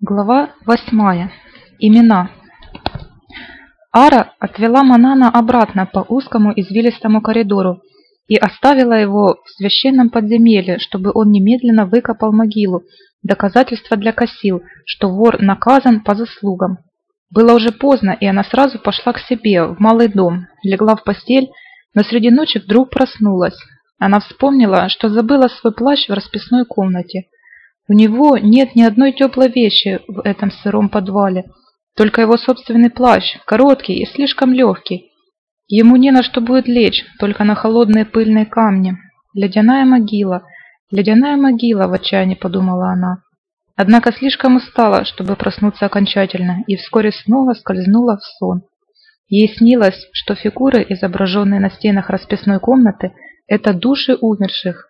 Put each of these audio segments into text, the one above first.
Глава восьмая. Имена. Ара отвела Манана обратно по узкому извилистому коридору и оставила его в священном подземелье, чтобы он немедленно выкопал могилу, доказательство для Косил, что вор наказан по заслугам. Было уже поздно, и она сразу пошла к себе, в малый дом, легла в постель, но среди ночи вдруг проснулась. Она вспомнила, что забыла свой плащ в расписной комнате – у него нет ни одной теплой вещи в этом сыром подвале, только его собственный плащ, короткий и слишком легкий. Ему не на что будет лечь, только на холодные пыльные камни. Ледяная могила, ледяная могила, в отчаянии подумала она. Однако слишком устала, чтобы проснуться окончательно, и вскоре снова скользнула в сон. Ей снилось, что фигуры, изображенные на стенах расписной комнаты, это души умерших,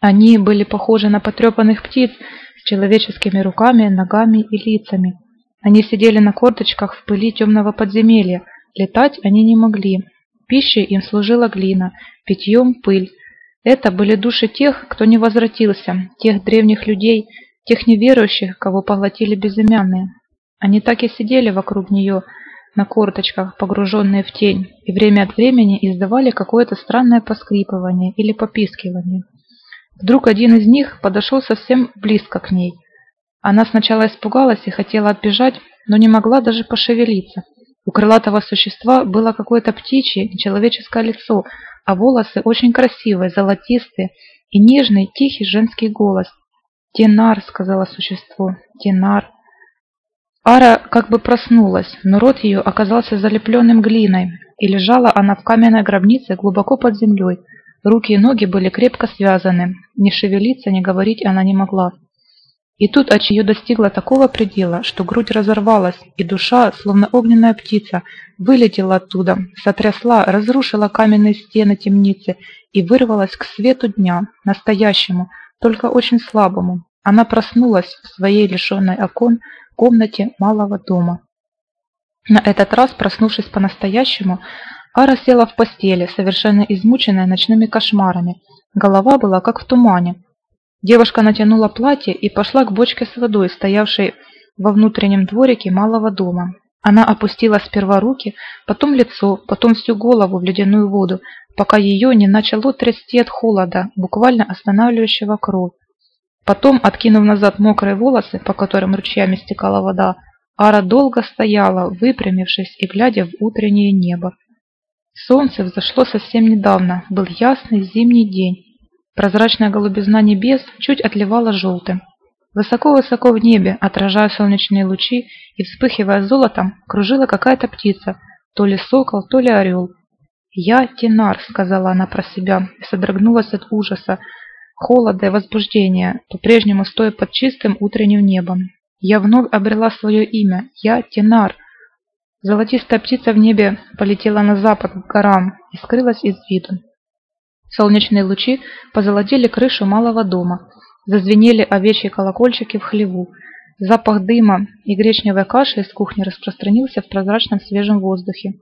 они были похожи на потрепанных птиц с человеческими руками, ногами и лицами. Они сидели на корточках в пыли темного подземелья. Летать они не могли. Пищей им служила глина, питьем – пыль. Это были души тех, кто не возвратился, тех древних людей, тех неверующих, кого поглотили безымянные. Они так и сидели вокруг нее, на корточках, погруженные в тень, и время от времени издавали какое-то странное поскрипывание или попискивание. Вдруг один из них подошел совсем близко к ней. Она сначала испугалась и хотела отбежать, но не могла даже пошевелиться. У крылатого существа было какое-то птичье, нечеловеческое лицо, а волосы очень красивые, золотистые и нежный, тихий женский голос. «Тенар», — сказала существо, — «Тенар». Ара как бы проснулась, но рот ее оказался залепленным глиной, и лежала она в каменной гробнице глубоко под землей, Руки и ноги были крепко связаны, ни шевелиться, ни говорить она не могла. И тут от ее достигла такого предела, что грудь разорвалась, и душа, словно огненная птица, вылетела оттуда, сотрясла, разрушила каменные стены темницы и вырвалась к свету дня, настоящему, только очень слабому. Она проснулась в своей лишенной окон комнате малого дома. На этот раз, проснувшись по-настоящему, Ара села в постели, совершенно измученная ночными кошмарами. Голова была как в тумане. Девушка натянула платье и пошла к бочке с водой, стоявшей во внутреннем дворике малого дома. Она опустила сперва руки, потом лицо, потом всю голову в ледяную воду, пока ее не начало трясти от холода, буквально останавливающего кровь. Потом, откинув назад мокрые волосы, по которым ручьями стекала вода, Ара долго стояла, выпрямившись и глядя в утреннее небо. Солнце взошло совсем недавно, был ясный зимний день. Прозрачная голубизна небес чуть отливала желтым. Высоко-высоко в небе, отражая солнечные лучи и вспыхивая золотом, кружила какая-то птица, то ли сокол, то ли орел. «Я Тенар», — сказала она про себя и содрогнулась от ужаса, холода и возбуждения, по-прежнему стоя под чистым утренним небом. «Я вновь обрела свое имя. Я Тенар». Золотистая птица в небе полетела на запад к горам и скрылась из виду. Солнечные лучи позолотили крышу малого дома, зазвенели овечьи колокольчики в хлеву. Запах дыма и гречневой каши из кухни распространился в прозрачном свежем воздухе.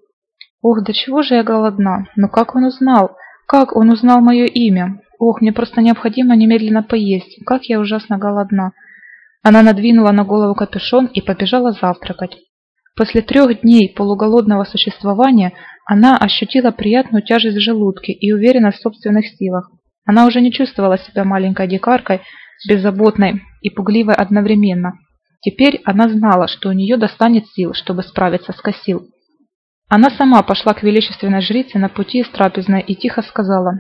Ох, до чего же я голодна! Но как он узнал? Как он узнал мое имя? Ох, мне просто необходимо немедленно поесть. Как я ужасно голодна! Она надвинула на голову капюшон и побежала завтракать. После трех дней полуголодного существования она ощутила приятную тяжесть в желудке и уверенность в собственных силах. Она уже не чувствовала себя маленькой дикаркой, беззаботной и пугливой одновременно. Теперь она знала, что у нее достанет сил, чтобы справиться с Косил. Она сама пошла к величественной жрице на пути из трапезной и тихо сказала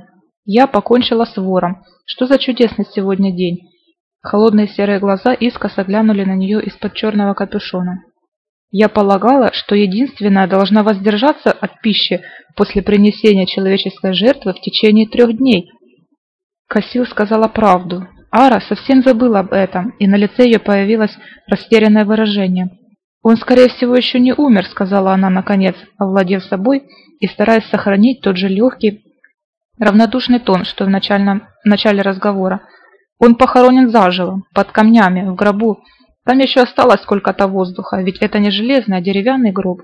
«Я покончила с вором. Что за чудесный сегодня день?» Холодные серые глаза искоса глянули на нее из-под черного капюшона. Я полагала, что единственная должна воздержаться от пищи после принесения человеческой жертвы в течение трех дней. Кассил сказала правду. Ара совсем забыла об этом, и на лице ее появилось растерянное выражение. «Он, скорее всего, еще не умер», — сказала она наконец, овладев собой и стараясь сохранить тот же легкий, равнодушный тон, что в, в начале разговора. «Он похоронен заживо, под камнями, в гробу, там еще осталось сколько-то воздуха, ведь это не железный, а деревянный гроб.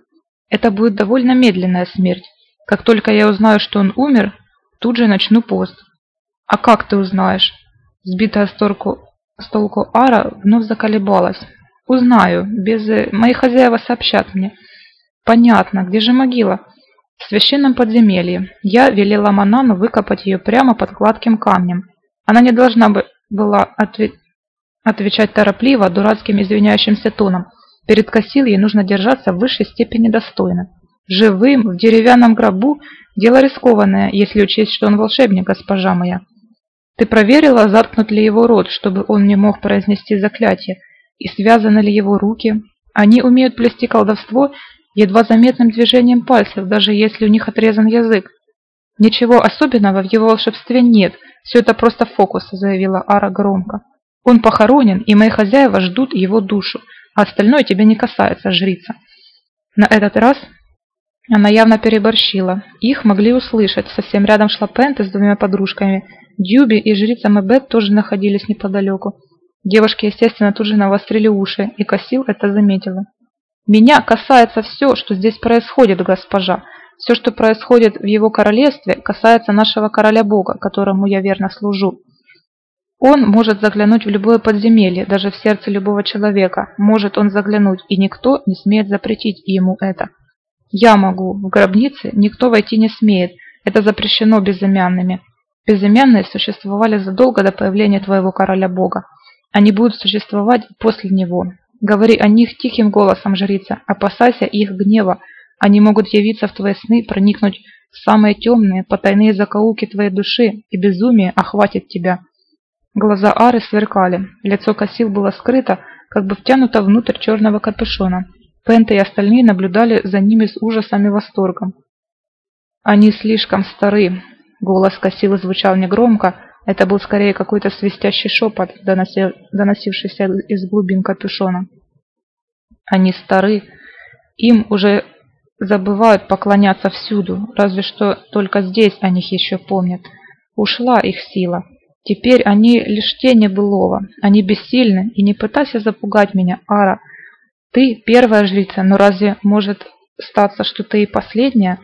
Это будет довольно медленная смерть. Как только я узнаю, что он умер, тут же начну пост. А как ты узнаешь? Сбитая с, торку, с толку Ара вновь заколебалась. «Узнаю. Без... Мои хозяева сообщат мне». «Понятно. Где же могила?» «В священном подземелье. Я велела Манану выкопать ее прямо под гладким камнем. Она не должна бы была отве... отвечать торопливо, дурацким извиняющимся тоном. Перед Кассил ей нужно держаться в высшей степени достойно. Живым, в деревянном гробу – дело рискованное, если учесть, что он волшебник, госпожа моя. Ты проверила, заткнут ли его рот, чтобы он не мог произнести заклятие, и связаны ли его руки? Они умеют плести колдовство едва заметным движением пальцев, даже если у них отрезан язык. Ничего особенного в его волшебстве нет, все это просто фокус, заявила Ара громко. Он похоронен, и мои хозяева ждут его душу, а остальное тебя не касается, жрица. На этот раз она явно переборщила. Их могли услышать. Совсем рядом шла Пента с двумя подружками. Дьюби и жрица Мэбет тоже находились неподалеку. Девушки, естественно, тут же навострили уши, и Косил это заметила. «Меня касается все, что здесь происходит, госпожа. Все, что происходит в его королевстве, касается нашего короля-бога, которому я верно служу. Он может заглянуть в любое подземелье, даже в сердце любого человека. Может он заглянуть, и никто не смеет запретить ему это. Я могу. В гробнице никто войти не смеет. Это запрещено безымянными. Безымянные существовали задолго до появления твоего короля-бога. Они будут существовать после него. Говори о них тихим голосом, жрица. Опасайся их гнева. Они могут явиться в твои сны, проникнуть в самые темные, потайные закоулки твоей души, и безумие охватит тебя. Глаза Ары сверкали, лицо Косил было скрыто, как бы втянуто внутрь черного капюшона. Пента и остальные наблюдали за ними с ужасом и восторгом. «Они слишком стары», — голос Косила звучал негромко, это был скорее какой-то свистящий шепот, доносившийся из глубин капюшона. «Они стары, им уже забывают поклоняться всюду, разве что только здесь о них еще помнят. Ушла их сила. Теперь они лишь тени былого, они бессильны, и не пытайся запугать меня, Ара, — ты первая жрица, но разве может статься, что ты и последняя?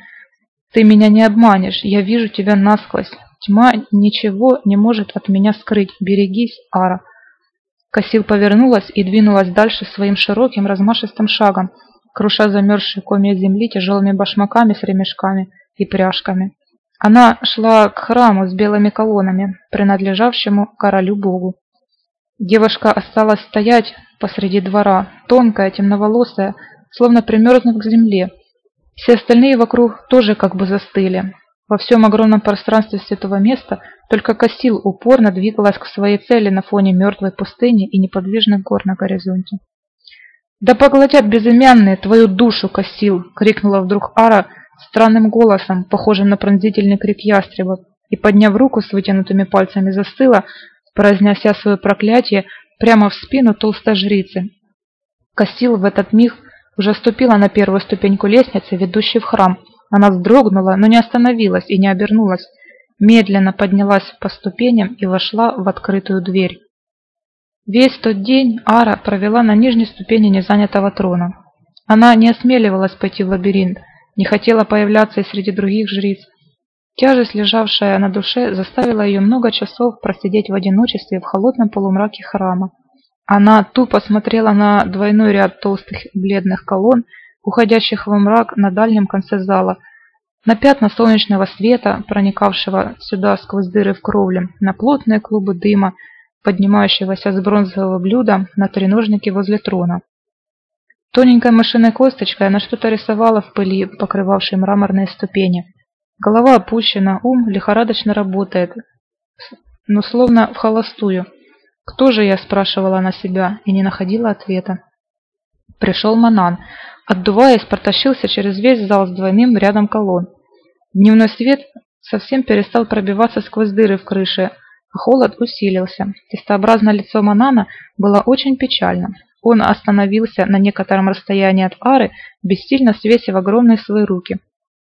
Ты меня не обманешь, я вижу тебя насквозь. Тьма ничего не может от меня скрыть. Берегись, Ара. Косил повернулась и двинулась дальше своим широким размашистым шагом, круша замерзшие комья земли тяжелыми башмаками с ремешками и пряжками. Она шла к храму с белыми колоннами, принадлежавшему королю-богу. Девушка осталась стоять посреди двора, тонкая, темноволосая, словно примерзнув к земле. Все остальные вокруг тоже как бы застыли. Во всем огромном пространстве святого места только Кассил упорно двигалась к своей цели на фоне мертвой пустыни и неподвижных гор на горизонте. «Да поглотят безымянные твою душу, Кассил!» — крикнула вдруг Ара странным голосом, похожим на пронзительный крик ястреба, и, подняв руку с вытянутыми пальцами, застыла, произнеся свое проклятие прямо в спину толстой жрицы. Косил в этот миг уже ступила на первую ступеньку лестницы, ведущей в храм. Она вздрогнула, но не остановилась и не обернулась. Медленно поднялась по ступеням и вошла в открытую дверь. Весь тот день Ара провела на нижней ступени незанятого трона. Она не осмеливалась пойти в лабиринт, не хотела появляться и среди других жриц, Тяжесть, лежавшая на душе, заставила ее много часов просидеть в одиночестве в холодном полумраке храма. Она тупо смотрела на двойной ряд толстых бледных колонн, уходящих во мрак на дальнем конце зала, на пятна солнечного света, проникавшего сюда сквозь дыры в кровле, на плотные клубы дыма, поднимающегося с бронзового блюда на треножнике возле трона. Тоненькой машинной косточкой она что-то рисовала в пыли, покрывавшей мраморные ступени. Голова опущена, ум лихорадочно работает, но словно в холостую. «Кто же я?» – спрашивала она себя и не находила ответа. Пришел Манан, отдуваясь, протащился через весь зал с двойным рядом колонн. Дневной свет совсем перестал пробиваться сквозь дыры в крыше, а холод усилился. Тестообразное лицо Манана было очень печально. Он остановился на некотором расстоянии от Ары, бессильно свесив огромные свои руки.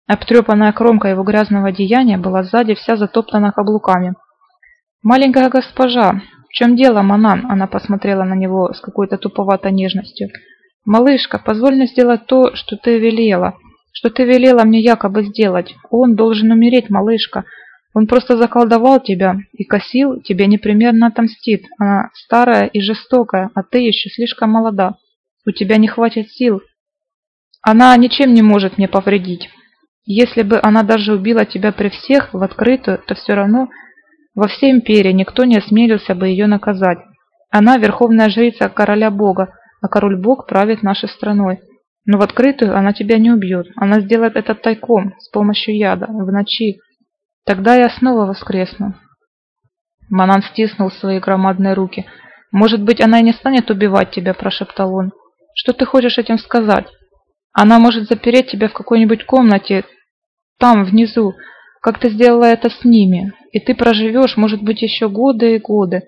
Обтрепанная кромка его грязного одеяния была сзади вся затоптана каблуками. «Маленькая госпожа, в чем дело, Манан?» Она посмотрела на него с какой-то туповатой нежностью. «Малышка, позволь мне сделать то, что ты велела, что ты велела мне якобы сделать. Он должен умереть, малышка. Он просто заколдовал тебя, и косил тебе непременно отомстит. Она старая и жестокая, а ты еще слишком молода. У тебя не хватит сил. Она ничем не может мне повредить. Если бы она даже убила тебя при всех в открытую, то все равно во всей империи никто не осмелился бы ее наказать. Она верховная жрица короля бога, а король-бог правит нашей страной. Но в открытую она тебя не убьет. Она сделает это тайком, с помощью яда, в ночи, Тогда я снова воскресну. Манан стиснул свои громадные руки. «Может быть, она и не станет убивать тебя», – прошептал он. «Что ты хочешь этим сказать? Она может запереть тебя в какой-нибудь комнате, там, внизу, как ты сделала это с ними, и ты проживешь, может быть, еще годы и годы,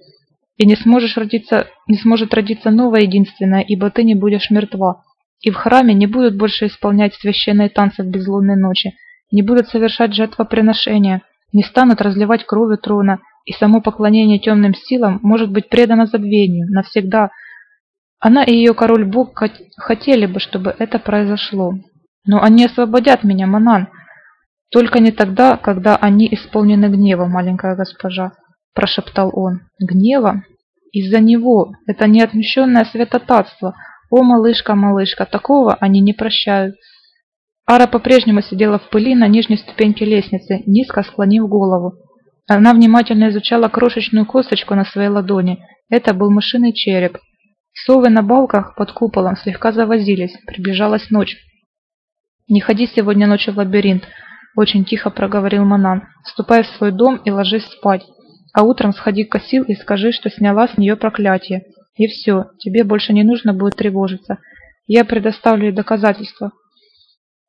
и не сможешь родиться, не сможет родиться новая единственная, ибо ты не будешь мертва, и в храме не будут больше исполнять священные танцы в безлунной ночи, не будут совершать жертвоприношения, не станут разливать кровью трона, и само поклонение темным силам может быть предано забвению навсегда. Она и ее король-бог хотели бы, чтобы это произошло. Но они освободят меня, Манан. Только не тогда, когда они исполнены гнева, маленькая госпожа, прошептал он. Гнева? Из-за него. Это неотмещенное святотатство. О, малышка, малышка, такого они не прощают. Ара по-прежнему сидела в пыли на нижней ступеньке лестницы, низко склонив голову. Она внимательно изучала крошечную косточку на своей ладони. Это был мышиный череп. Совы на балках под куполом слегка завозились. Приближалась ночь. «Не ходи сегодня ночью в лабиринт», – очень тихо проговорил Манан. «Ступай в свой дом и ложись спать. А утром сходи к Косил и скажи, что сняла с нее проклятие. И все, тебе больше не нужно будет тревожиться. Я предоставлю ей доказательства.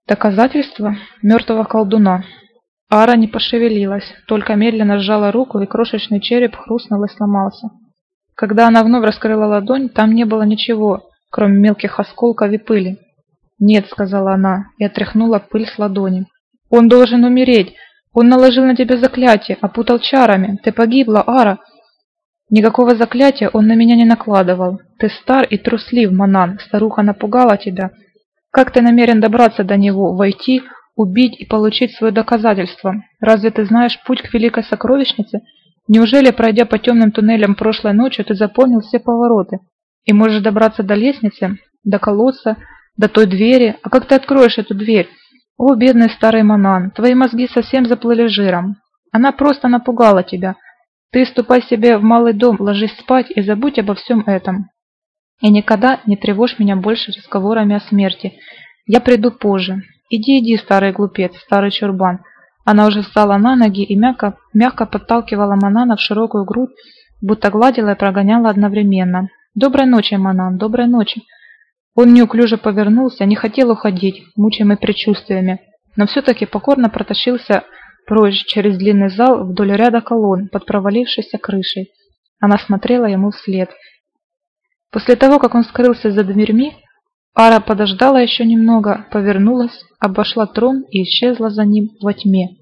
Доказательство мертвого колдуна. Ара не пошевелилась, только медленно сжала руку, и крошечный череп хрустнул и сломался. Когда она вновь раскрыла ладонь, там не было ничего, кроме мелких осколков и пыли. «Нет», — сказала она, и отряхнула пыль с ладони. «Он должен умереть! Он наложил на тебя заклятие, опутал чарами! Ты погибла, Ара!» «Никакого заклятия он на меня не накладывал. Ты стар и труслив, Манан, старуха напугала тебя, как ты намерен добраться до него, войти, убить и получить свое доказательство? Разве ты знаешь путь к великой сокровищнице? Неужели, пройдя по темным туннелям прошлой ночью, ты запомнил все повороты и можешь добраться до лестницы, до колодца, до той двери? А как ты откроешь эту дверь? О, бедный старый Манан, твои мозги совсем заплыли жиром. Она просто напугала тебя. Ты ступай себе в малый дом, ложись спать и забудь обо всем этом. И никогда не тревожь меня больше разговорами о смерти. Я приду позже. Иди, иди, старый глупец, старый чурбан. Она уже встала на ноги и мягко, мягко подталкивала Манана в широкую грудь, будто гладила и прогоняла одновременно. «Доброй ночи, Манан, доброй ночи!» Он неуклюже повернулся, не хотел уходить, мучаемый предчувствиями, но все-таки покорно протащился прочь через длинный зал вдоль ряда колонн под провалившейся крышей. Она смотрела ему вслед. После того, как он скрылся за дверьми, Ара подождала еще немного, повернулась, обошла трон и исчезла за ним во тьме.